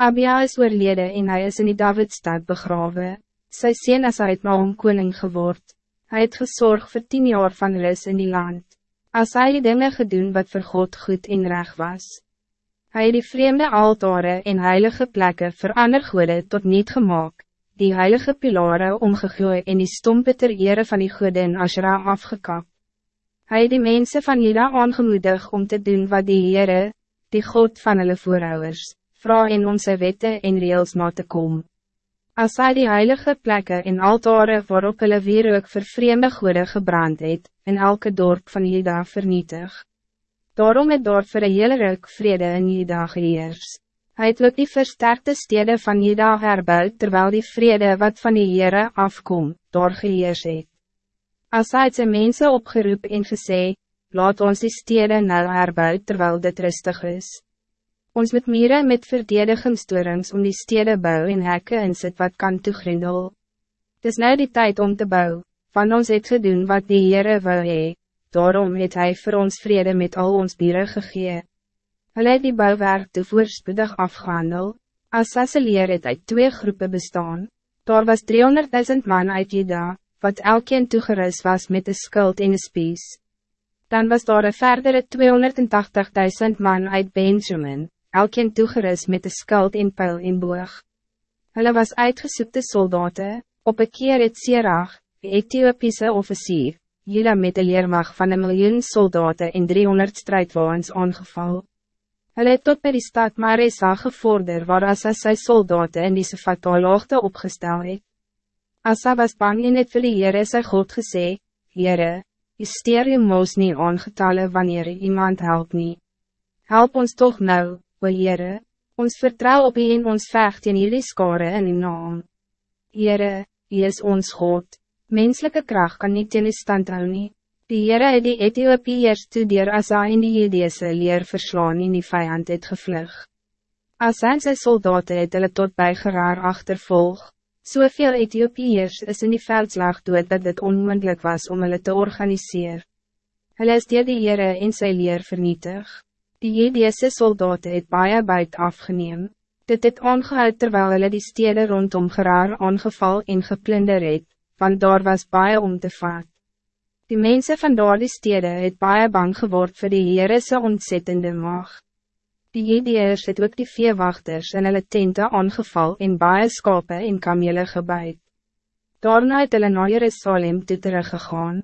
Abia is oorlede en hij is in die Davidstad begraven. Sy sien as hy het na hom koning geword. Hij het gezorgd voor tien jaar van rus in die land. As hy die dinge gedoen wat voor God goed en reg was. Hij het die vreemde altare en heilige plekken voor ander goede tot niet gemaakt, die heilige pilare omgegooi en die stompe ter ere van die goede in Ashra afgekap. Hij het die mensen van Juda aangemoedig om te doen wat die Heere, die God van hulle voorouders, vrouw in onze wette en reels na te kom. As hy die heilige plekken en altare waarop hulle weer ook vir vreemde goede gebrand het, in elke dorp van Juda vernietig. Daarom het daar vir een hele ruk vrede in Juda geheers. Hy het ook die versterkte stede van Juda herbouwd, terwijl die vrede wat van die Heere afkom, daar geheers het. As hy het sy mense opgeroep en gesê, laat ons die stede nou herbouwd terwijl dit rustig is. Ons moet mieren met verdedigingstoerings om die stede bou en hekke in sit wat kan toegrendel. Het is nou die tijd om te bouwen. van ons het gedoen wat die Heere wil hee, daarom het hij voor ons vrede met al ons bieren gegee. Hulle het die bouwwerk te voorspoedig afgehandel, as Sasseleer het uit twee groepen bestaan, daar was 300.000 man uit Juda, wat elkeen toegerust was met de skuld en de spies. Dan was daar een verdere 280.000 man uit Benjamin, elkeen toegerust met de skuld en pijl in boog. Hulle was uitgesoekte soldaten, op een keer het Sirach, die Ethiopische officier, Juda met een leermacht van een miljoen soldaten in 300 strijdwagens aangeval. Hulle het tot by die stad Maresa gevorder waar Asa sy soldaten in die fataloogte opgestel het. Asa was bang en het vir die Heere sy God gesê, Heere, jy steer jy moos nie aangetalle wanneer iemand help nie. Help ons toch nou, O Heere, ons vertrouw op U en ons vecht in jullie skare in die naam. Heere, U is ons God, menselijke kracht kan niet in die stand hou nie. Die Heere het die Ethiopiërs toe dier Asa en die Jedese leer verslaan en die vijand het gevlug. Asa en sy soldaten het hulle tot bij geraar achtervolg. Soveel Ethiopiërs is in die veldslag dood dat het onmogelijk was om hulle te organiseren. Hulle is dier die Heere en sy leer vernietig. Die Jedese soldaten het baie buit afgeneem. Dit het aangehoud terwijl hulle die stede rondom geraar aangeval en geplunder het, want daar was baie om te vaat. Die mensen van daar die stede het baie bang geword voor die Heerese ontzettende mag. Die Jedeers het ook die veewachters en hulle tente aangeval en baie skape en kamele gebuid. Daarna het hulle na Jerusalem toe teruggegaan.